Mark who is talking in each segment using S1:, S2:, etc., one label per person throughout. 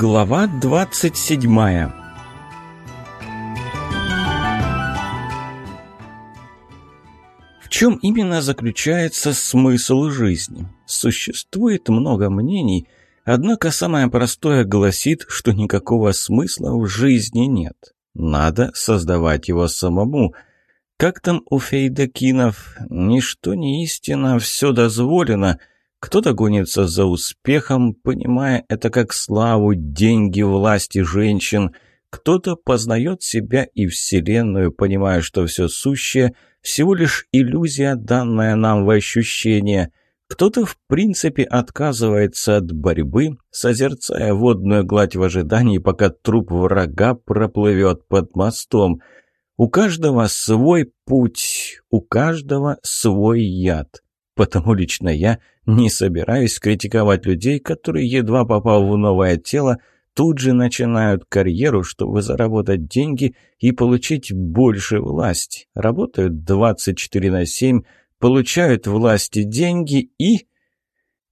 S1: Глава 27 В чем именно заключается смысл жизни? Существует много мнений, однако самое простое гласит, что никакого смысла в жизни нет. Надо создавать его самому. Как там у Фейдакинов? Ничто не истина, все дозволено – кто-то гонится за успехом, понимая это как славу, деньги, власть и женщин. Кто-то познает себя и Вселенную, понимая, что все сущее – всего лишь иллюзия, данная нам в ощущение. Кто-то в принципе отказывается от борьбы, созерцая водную гладь в ожидании, пока труп врага проплывет под мостом. У каждого свой путь, у каждого свой яд потому лично я не собираюсь критиковать людей, которые, едва попав в новое тело, тут же начинают карьеру, чтобы заработать деньги и получить больше власти. Работают 24 на 7, получают власти деньги и...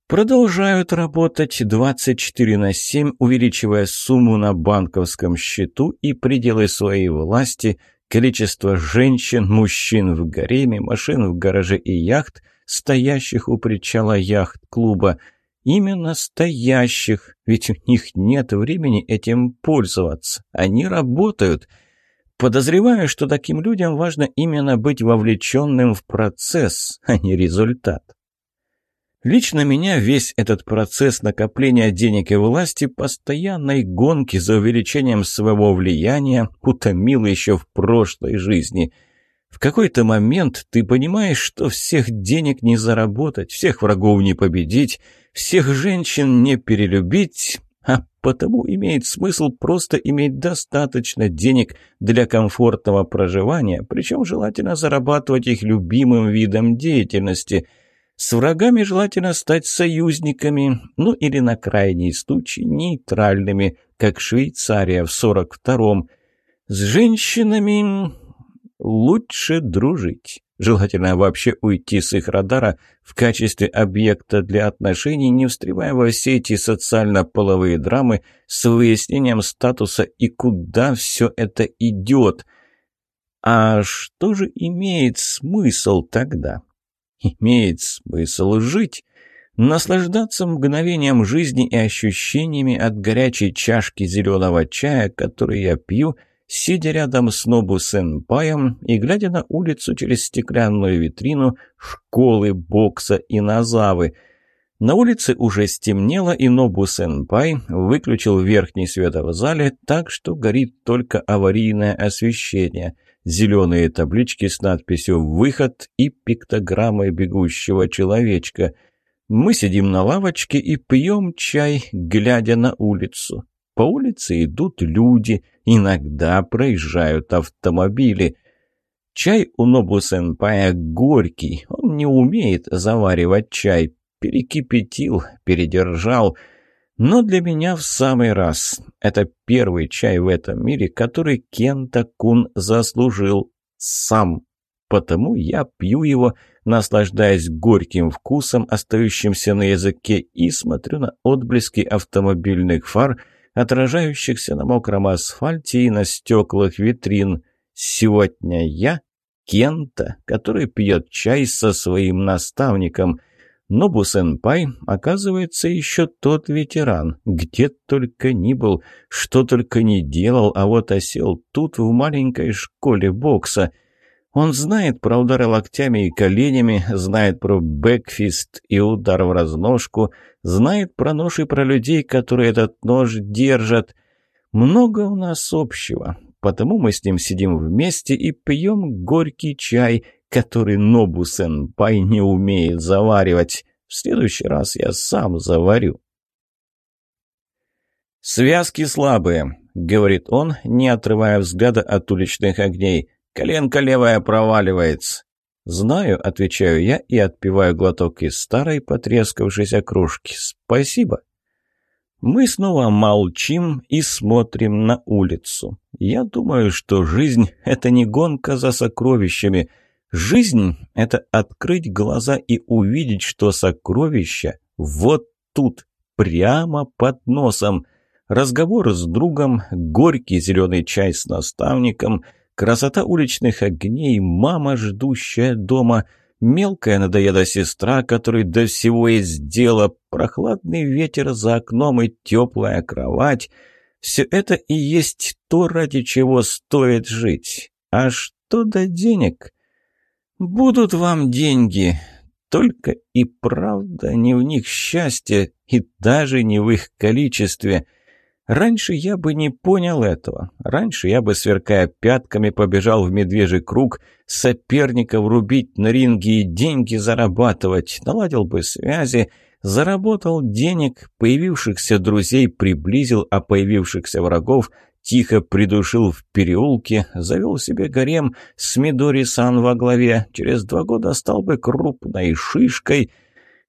S1: Продолжают работать 24 на 7, увеличивая сумму на банковском счету и пределы своей власти, количество женщин, мужчин в гареме, машин в гараже и яхт – стоящих у причала яхт-клуба. Именно стоящих, ведь у них нет времени этим пользоваться. Они работают. Подозреваю, что таким людям важно именно быть вовлеченным в процесс, а не результат. Лично меня весь этот процесс накопления денег и власти постоянной гонки за увеличением своего влияния утомил еще в прошлой жизни – в какой-то момент ты понимаешь, что всех денег не заработать, всех врагов не победить, всех женщин не перелюбить, а потому имеет смысл просто иметь достаточно денег для комфортного проживания, причем желательно зарабатывать их любимым видом деятельности. С врагами желательно стать союзниками, ну или на крайний случай нейтральными, как Швейцария в 42-м. С женщинами лучше дружить. Желательно вообще уйти с их радара в качестве объекта для отношений, не встревая во все эти социально-половые драмы с выяснением статуса и куда все это идет. А что же имеет смысл тогда? Имеет смысл жить, наслаждаться мгновением жизни и ощущениями от горячей чашки зеленого чая, который я пью – сидя рядом с Нобу-сэмпаем и глядя на улицу через стеклянную витрину школы бокса и назавы. На улице уже стемнело, и Нобу-сэмпай выключил верхний свет в зале так, что горит только аварийное освещение, зеленые таблички с надписью «Выход» и пиктограммой бегущего человечка. Мы сидим на лавочке и пьем чай, глядя на улицу. По улице идут люди, иногда проезжают автомобили. Чай у Нобу-сэмпая горький, он не умеет заваривать чай. Перекипятил, передержал. Но для меня в самый раз. Это первый чай в этом мире, который Кента-кун заслужил сам. Потому я пью его, наслаждаясь горьким вкусом, остающимся на языке, и смотрю на отблески автомобильных фар – отражающихся на мокром асфальте и на стеклах витрин. Сегодня я Кента, который пьет чай со своим наставником. но Бусенпай оказывается, еще тот ветеран, где только ни был, что только не делал, а вот осел тут в маленькой школе бокса – он знает про удары локтями и коленями, знает про бэкфист и удар в разножку, знает про нож и про людей, которые этот нож держат. Много у нас общего, потому мы с ним сидим вместе и пьем горький чай, который Нобу-сенпай не умеет заваривать. В следующий раз я сам заварю. «Связки слабые», — говорит он, не отрывая взгляда от уличных огней. Коленка левая проваливается. «Знаю», — отвечаю я и отпиваю глоток из старой потрескавшейся кружки. «Спасибо». Мы снова молчим и смотрим на улицу. Я думаю, что жизнь — это не гонка за сокровищами. Жизнь — это открыть глаза и увидеть, что сокровища вот тут, прямо под носом. Разговор с другом, горький зеленый чай с наставником — Красота уличных огней, мама, ждущая дома, мелкая надоеда сестра, которой до всего есть дело, прохладный ветер за окном и теплая кровать — все это и есть то, ради чего стоит жить. А что до денег? Будут вам деньги, только и правда не в них счастье, и даже не в их количестве — Раньше я бы не понял этого. Раньше я бы, сверкая пятками, побежал в медвежий круг, соперников рубить на ринге и деньги зарабатывать, наладил бы связи, заработал денег, появившихся друзей приблизил, а появившихся врагов тихо придушил в переулке, завел себе гарем с Мидори-сан во главе, через два года стал бы крупной шишкой,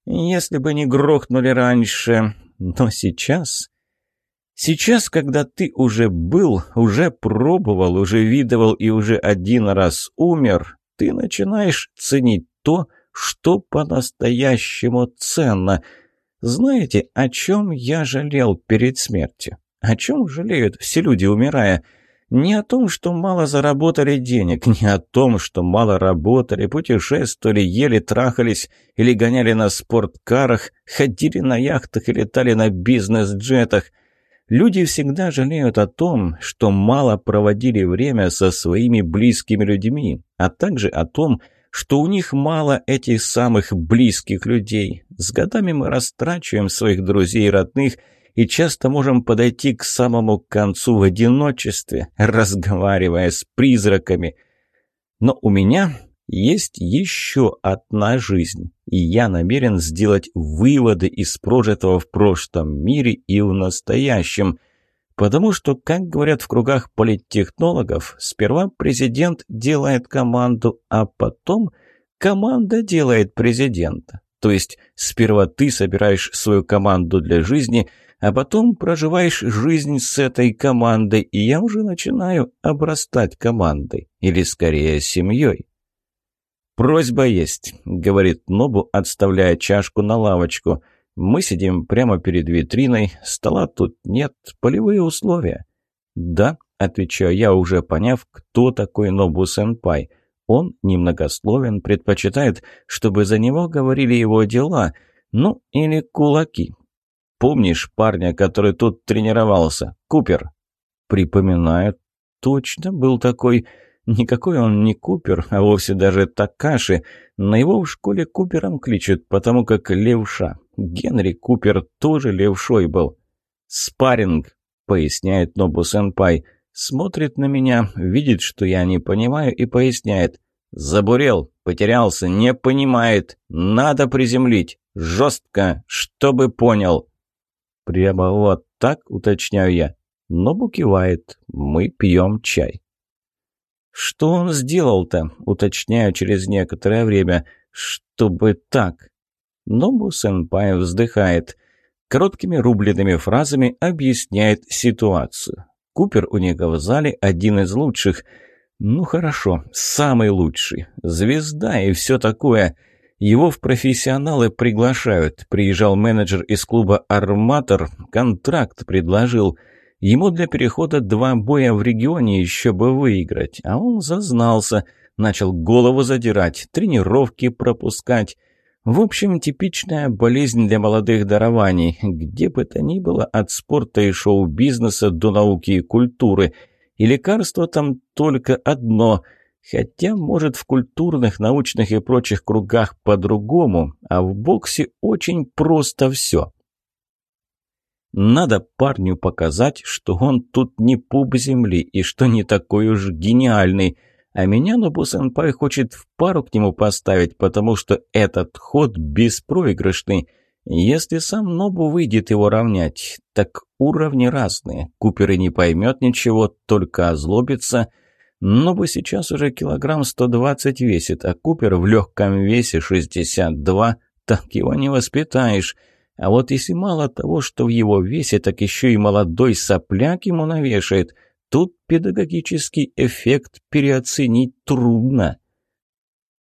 S1: если бы не грохнули раньше. Но сейчас Сейчас, когда ты уже был, уже пробовал, уже видывал и уже один раз умер, ты начинаешь ценить то, что по-настоящему ценно. Знаете, о чем я жалел перед смертью? О чем жалеют все люди, умирая? Не о том, что мало заработали денег, не о том, что мало работали, путешествовали, ели, трахались или гоняли на спорткарах, ходили на яхтах и летали на бизнес-джетах – Люди всегда жалеют о том, что мало проводили время со своими близкими людьми, а также о том, что у них мало этих самых близких людей. С годами мы растрачиваем своих друзей и родных и часто можем подойти к самому концу в одиночестве, разговаривая с призраками. Но у меня есть еще одна жизнь, и я намерен сделать выводы из прожитого в прошлом мире и в настоящем. Потому что, как говорят в кругах политтехнологов, сперва президент делает команду, а потом команда делает президента. То есть сперва ты собираешь свою команду для жизни, а потом проживаешь жизнь с этой командой, и я уже начинаю обрастать командой, или скорее семьей. «Просьба есть», — говорит Нобу, отставляя чашку на лавочку. «Мы сидим прямо перед витриной, стола тут нет, полевые условия». «Да», — отвечаю я, уже поняв, кто такой Нобу-сэмпай. Он немногословен, предпочитает, чтобы за него говорили его дела, ну или кулаки. «Помнишь парня, который тут тренировался? Купер?» «Припоминаю. Точно был такой...» Никакой он не Купер, а вовсе даже Такаши, На его в школе Купером кличут, потому как левша. Генри Купер тоже левшой был. «Спарринг», — поясняет Нобу-сэмпай, — смотрит на меня, видит, что я не понимаю, и поясняет. «Забурел, потерялся, не понимает. Надо приземлить. Жестко, чтобы понял». Прямо вот так уточняю я. Нобу кивает. Мы пьем чай. «Что он сделал-то?» — уточняю через некоторое время. «Чтобы так». Нобу Сенпай вздыхает. Короткими рубленными фразами объясняет ситуацию. Купер у него в зале один из лучших. Ну хорошо, самый лучший. Звезда и все такое. Его в профессионалы приглашают. Приезжал менеджер из клуба «Арматор», контракт предложил – Ему для перехода два боя в регионе еще бы выиграть, а он зазнался, начал голову задирать, тренировки пропускать. В общем, типичная болезнь для молодых дарований, где бы то ни было, от спорта и шоу-бизнеса до науки и культуры. И лекарство там только одно, хотя, может, в культурных, научных и прочих кругах по-другому, а в боксе очень просто все. Надо парню показать, что он тут не пуп земли и что не такой уж гениальный. А меня Нобу-сэмпай хочет в пару к нему поставить, потому что этот ход беспроигрышный. Если сам Нобу выйдет его равнять, так уровни разные. Купер и не поймет ничего, только озлобится. Нобу сейчас уже килограмм 120 весит, а Купер в легком весе 62, так его не воспитаешь. А вот если мало того, что в его весе, так еще и молодой сопляк ему навешает, тут педагогический эффект переоценить трудно.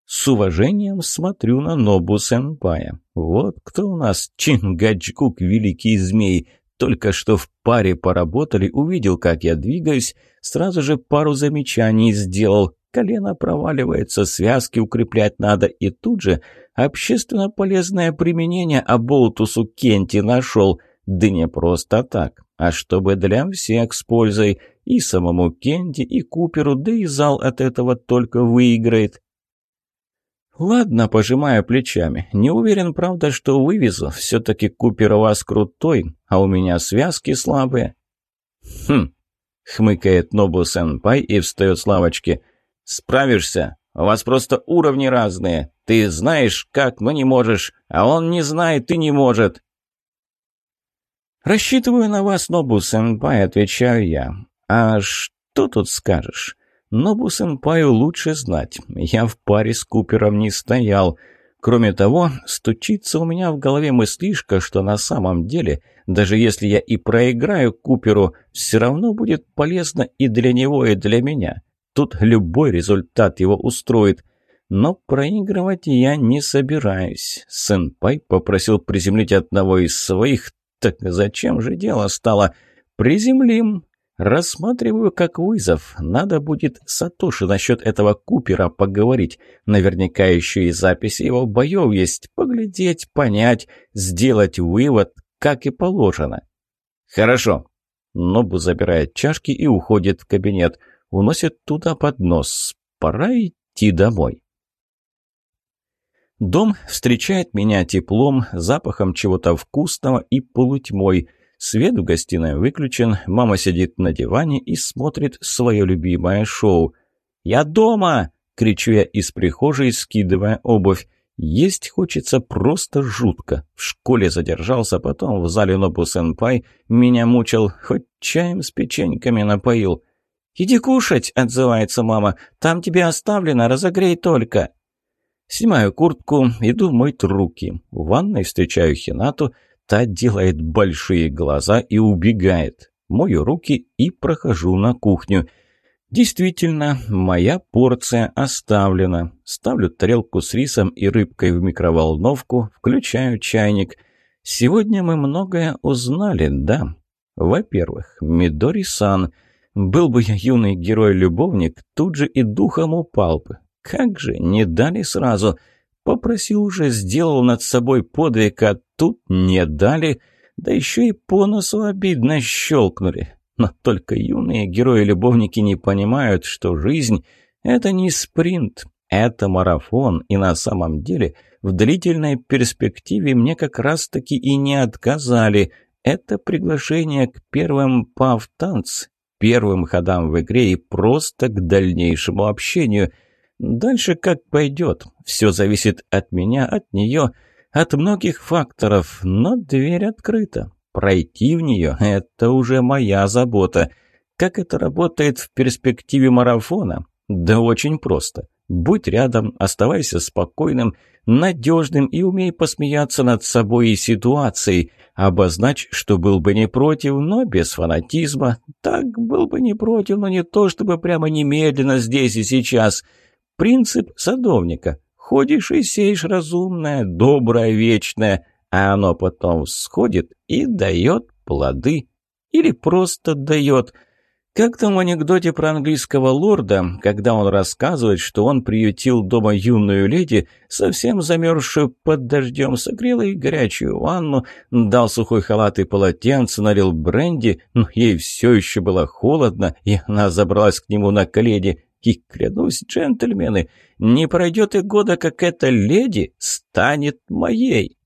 S1: С уважением смотрю на Нобу Сэмпая. Вот кто у нас Чингачгук, великий змей. Только что в паре поработали, увидел, как я двигаюсь, сразу же пару замечаний сделал колено проваливается, связки укреплять надо, и тут же общественно полезное применение Аболтусу Кенти нашел, да не просто так, а чтобы для всех с пользой, и самому Кенти, и Куперу, да и зал от этого только выиграет. «Ладно», — пожимая плечами. «Не уверен, правда, что вывезу. Все-таки Купер у вас крутой, а у меня связки слабые». «Хм», — хмыкает Нобу-сенпай и встает с лавочки. Справишься. У вас просто уровни разные. Ты знаешь как, но не можешь. А он не знает и не может. «Рассчитываю на вас, Нобу-сэмпай», — отвечаю я. «А что тут скажешь?» «Нобу-сэмпаю лучше знать. Я в паре с Купером не стоял». Кроме того, стучится у меня в голове мыслишка, что на самом деле, даже если я и проиграю Куперу, все равно будет полезно и для него, и для меня. Тут любой результат его устроит. Но проигрывать я не собираюсь. Сэнпай попросил приземлить одного из своих. Так зачем же дело стало? Приземлим. Рассматриваю как вызов. Надо будет Сатоши насчет этого Купера поговорить. Наверняка еще и записи его боев есть. Поглядеть, понять, сделать вывод, как и положено. Хорошо. Нобу забирает чашки и уходит в кабинет уносит туда поднос. Пора идти домой. Дом встречает меня теплом, запахом чего-то вкусного и полутьмой. Свет в гостиной выключен, мама сидит на диване и смотрит свое любимое шоу. «Я дома!» — кричу я из прихожей, скидывая обувь. Есть хочется просто жутко. В школе задержался, потом в зале Нобу-сенпай меня мучил, хоть чаем с печеньками напоил. «Иди кушать», — отзывается мама. «Там тебе оставлено, разогрей только». Снимаю куртку, иду мыть руки. В ванной встречаю Хинату, та делает большие глаза и убегает. Мою руки и прохожу на кухню. Действительно, моя порция оставлена. Ставлю тарелку с рисом и рыбкой в микроволновку, включаю чайник. Сегодня мы многое узнали, да. Во-первых, Мидори-сан — был бы я юный герой-любовник, тут же и духом упал бы. Как же, не дали сразу. Попросил уже, сделал над собой подвиг, а тут не дали. Да еще и по носу обидно щелкнули. Но только юные герои-любовники не понимают, что жизнь — это не спринт, это марафон, и на самом деле в длительной перспективе мне как раз-таки и не отказали. Это приглашение к первым пав-танц, первым ходам в игре и просто к дальнейшему общению. Дальше как пойдет. Все зависит от меня, от нее, от многих факторов, но дверь открыта. Пройти в нее – это уже моя забота. Как это работает в перспективе марафона? Да очень просто. Будь рядом, оставайся спокойным, надежным и умей посмеяться над собой и ситуацией. Обозначь, что был бы не против, но без фанатизма. Так, был бы не против, но не то, чтобы прямо немедленно здесь и сейчас. Принцип садовника. Ходишь и сеешь разумное, доброе, вечное, а оно потом всходит и дает плоды. Или просто дает – как там в анекдоте про английского лорда, когда он рассказывает, что он приютил дома юную леди, совсем замерзшую под дождем, согрел ей горячую ванну, дал сухой халат и полотенце, налил бренди, но ей все еще было холодно, и она забралась к нему на колени. И, клянусь, джентльмены, не пройдет и года, как эта леди станет моей.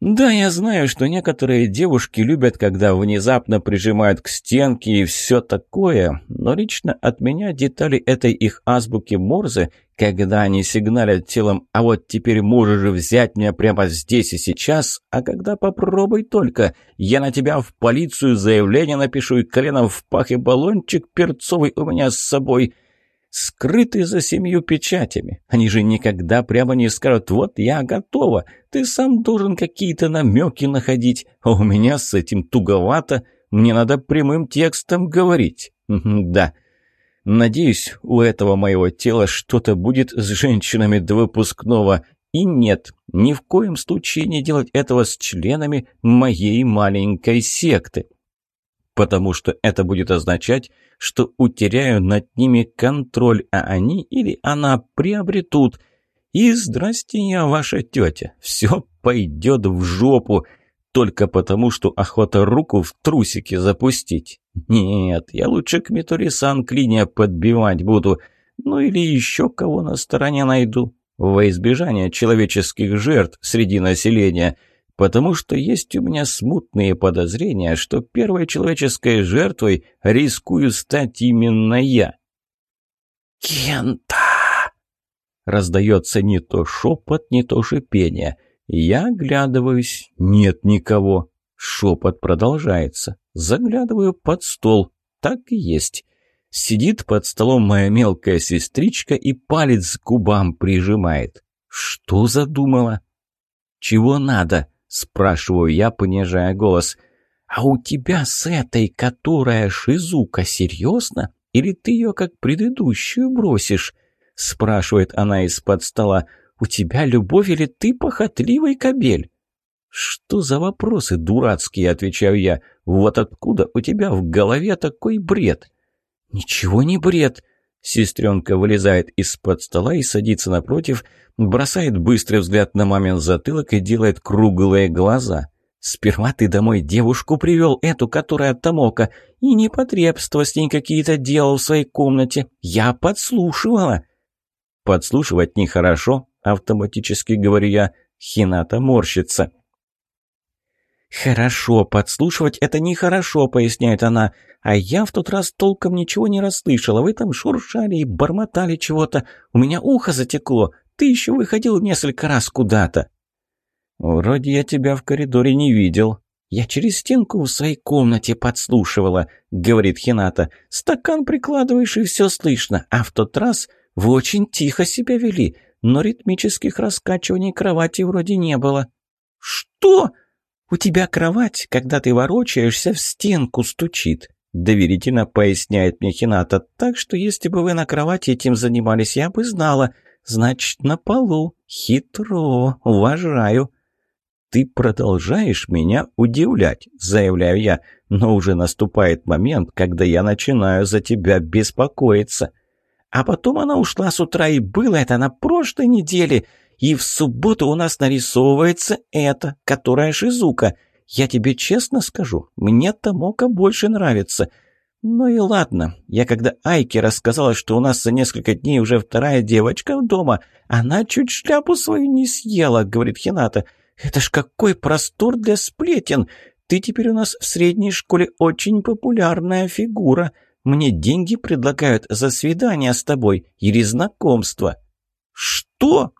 S1: Да, я знаю, что некоторые девушки любят, когда внезапно прижимают к стенке и все такое, но лично от меня детали этой их азбуки Морзе, когда они сигналят телом «А вот теперь можешь же взять меня прямо здесь и сейчас, а когда попробуй только, я на тебя в полицию заявление напишу и коленом в пах и баллончик перцовый у меня с собой», скрыты за семью печатями. Они же никогда прямо не скажут «Вот я готова, ты сам должен какие-то намеки находить, а у меня с этим туговато, мне надо прямым текстом говорить». Да, надеюсь, у этого моего тела что-то будет с женщинами до выпускного. И нет, ни в коем случае не делать этого с членами моей маленькой секты потому что это будет означать, что утеряю над ними контроль, а они или она приобретут. И здрасте я, ваша тетя, все пойдет в жопу, только потому что охота руку в трусики запустить. Нет, я лучше к Митори-сан клиния подбивать буду, ну или еще кого на стороне найду, во избежание человеческих жертв среди населения – потому что есть у меня смутные подозрения, что первой человеческой жертвой рискую стать именно я.
S2: «Кента!»
S1: Раздается не то шепот, не то шипение. Я оглядываюсь, нет никого. Шепот продолжается. Заглядываю под стол. Так и есть. Сидит под столом моя мелкая сестричка и палец к губам прижимает. Что задумала? Чего надо? Спрашиваю я, понижая голос. «А у тебя с этой, которая Шизука, серьезно? Или ты ее как предыдущую бросишь?» Спрашивает она из-под стола. «У тебя любовь или ты похотливый кобель?» «Что за вопросы дурацкие?» – отвечаю я. «Вот откуда у тебя в голове такой бред?» «Ничего не бред. Сестренка вылезает из-под стола и садится напротив, бросает быстрый взгляд на мамин затылок и делает круглые глаза. «Сперва ты домой девушку привел, эту, которая Томока, и непотребства с ней какие-то делал в своей комнате. Я подслушивала». «Подслушивать нехорошо», — автоматически говорю я. Хината морщится. «Хорошо, подслушивать это нехорошо», — поясняет она. «А я в тот раз толком ничего не расслышала. Вы там шуршали и бормотали чего-то. У меня ухо затекло. Ты еще выходил несколько раз куда-то». «Вроде я тебя в коридоре не видел». «Я через стенку в своей комнате подслушивала», — говорит Хината. «Стакан прикладываешь, и все слышно. А в тот раз вы очень тихо себя вели, но ритмических раскачиваний кровати вроде не было». «Что?» «У тебя кровать, когда ты ворочаешься, в стенку стучит», — доверительно поясняет мне Хината. «Так что если бы вы на кровати этим занимались, я бы знала. Значит, на полу. Хитро. Уважаю». «Ты продолжаешь меня удивлять», — заявляю я, «но уже наступает момент, когда я начинаю за тебя беспокоиться». А потом она ушла с утра, и было это на прошлой неделе. И в субботу у нас нарисовывается это, которая Шизука. Я тебе честно скажу, мне Тамока больше нравится. Ну и ладно. Я когда Айке рассказала, что у нас за несколько дней уже вторая девочка дома, она чуть шляпу свою не съела, говорит Хината. Это ж какой простор для сплетен. Ты теперь у нас в средней школе очень популярная фигура. Мне деньги предлагают за свидание с тобой или знакомство. Что?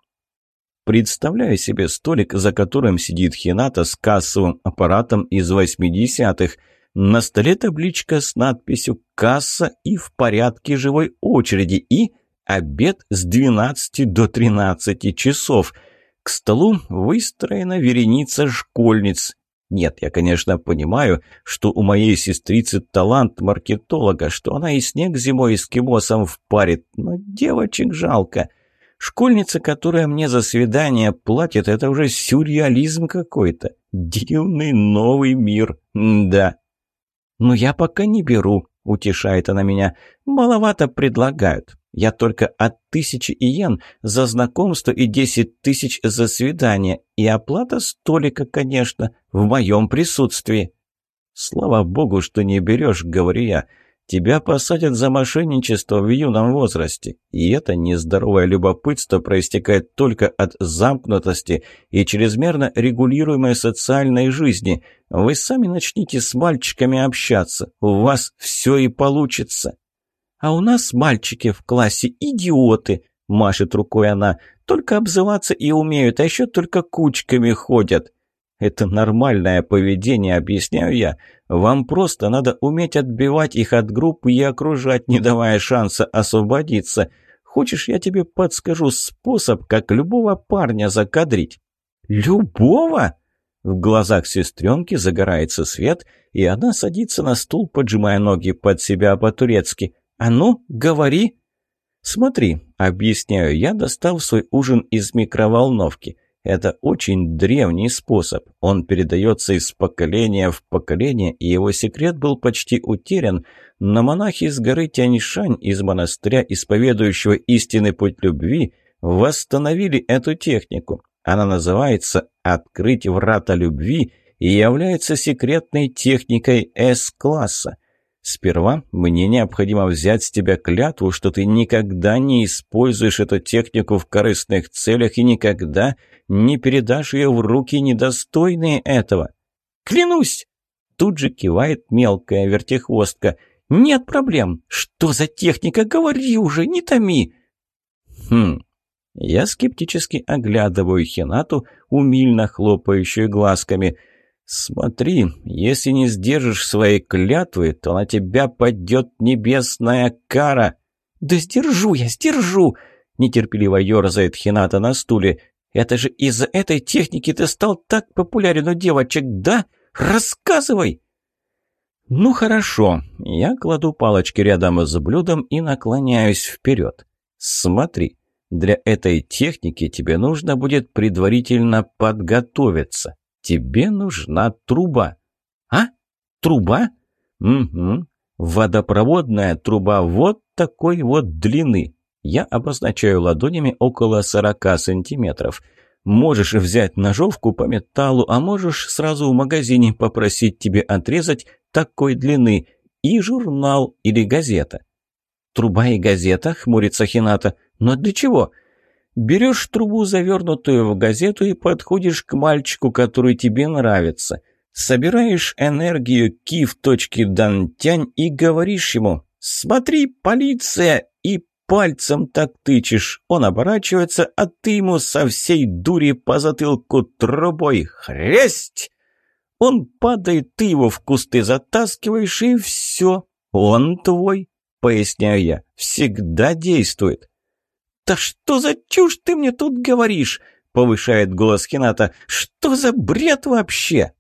S1: Представляю себе столик, за которым сидит Хината с кассовым аппаратом из 80-х. На столе табличка с надписью «Касса» и «В порядке живой очереди» и «Обед с 12 до 13 часов». К столу выстроена вереница школьниц. Нет, я, конечно, понимаю, что у моей сестрицы талант маркетолога, что она и снег зимой эскимосом впарит, но девочек жалко – Школьница, которая мне за свидание платит, это уже сюрреализм какой-то. Дивный новый мир. Да. Но я пока не беру, утешает она меня. Маловато предлагают. Я только от тысячи иен за знакомство и десять тысяч за свидание. И оплата столика, конечно, в моем присутствии. Слава богу, что не берешь, говорю я. Тебя посадят за мошенничество в юном возрасте, и это нездоровое любопытство проистекает только от замкнутости и чрезмерно регулируемой социальной жизни. Вы сами начните с мальчиками общаться, у вас все и получится. А у нас мальчики в классе идиоты, машет рукой она, только обзываться и умеют, а еще только кучками ходят. Это нормальное поведение, объясняю я. Вам просто надо уметь отбивать их от группы и окружать, не давая шанса освободиться. Хочешь, я тебе подскажу способ, как любого парня закадрить? Любого? В глазах сестренки загорается свет, и она садится на стул, поджимая ноги под себя по-турецки. «А ну, говори!» «Смотри», — объясняю я, достав свой ужин из микроволновки. Это очень древний способ. Он передается из поколения в поколение, и его секрет был почти утерян. Но монахи с горы Тяньшань из монастыря, исповедующего истинный путь любви, восстановили эту технику. Она называется «Открыть врата любви» и является секретной техникой С-класса. Сперва мне необходимо взять с тебя клятву, что ты никогда не используешь эту технику в корыстных целях и никогда не передашь ее в руки, недостойные этого. Клянусь! Тут же кивает мелкая вертихвостка. Нет проблем. Что за техника? Говори уже, не томи. Хм. Я скептически оглядываю Хинату, умильно хлопающую глазками – «Смотри, если не сдержишь свои клятвы, то на тебя падет небесная кара!» «Да сдержу я, сдержу!» – нетерпеливо ерзает Хината на стуле. «Это же из-за этой техники ты стал так популярен у девочек, да? Рассказывай!» «Ну хорошо, я кладу палочки рядом с блюдом и наклоняюсь вперед. Смотри, для этой техники тебе нужно будет предварительно подготовиться тебе нужна труба». «А? Труба?» «Угу. Водопроводная труба вот такой вот длины. Я обозначаю ладонями около 40 сантиметров. Можешь взять ножовку по металлу, а можешь сразу в магазине попросить тебе отрезать такой длины и журнал или газета». «Труба и газета?» — хмурится Хината. «Но для чего?» Берешь трубу, завернутую в газету, и подходишь к мальчику, который тебе нравится. Собираешь энергию Ки в точке Дантянь и говоришь ему «Смотри, полиция!» и пальцем так тычешь. Он оборачивается, а ты ему со всей дури по затылку трубой «Хресть!» Он падает, ты его в кусты затаскиваешь, и все, он твой, поясняю я, всегда действует. «Да что за чушь ты мне тут говоришь?» — повышает голос Хината. «Что за бред вообще?»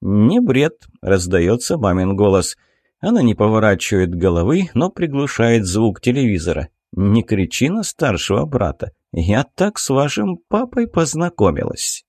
S1: «Не бред», — раздается мамин голос. Она не поворачивает головы, но приглушает звук телевизора. «Не кричи на старшего брата. Я так с вашим папой познакомилась».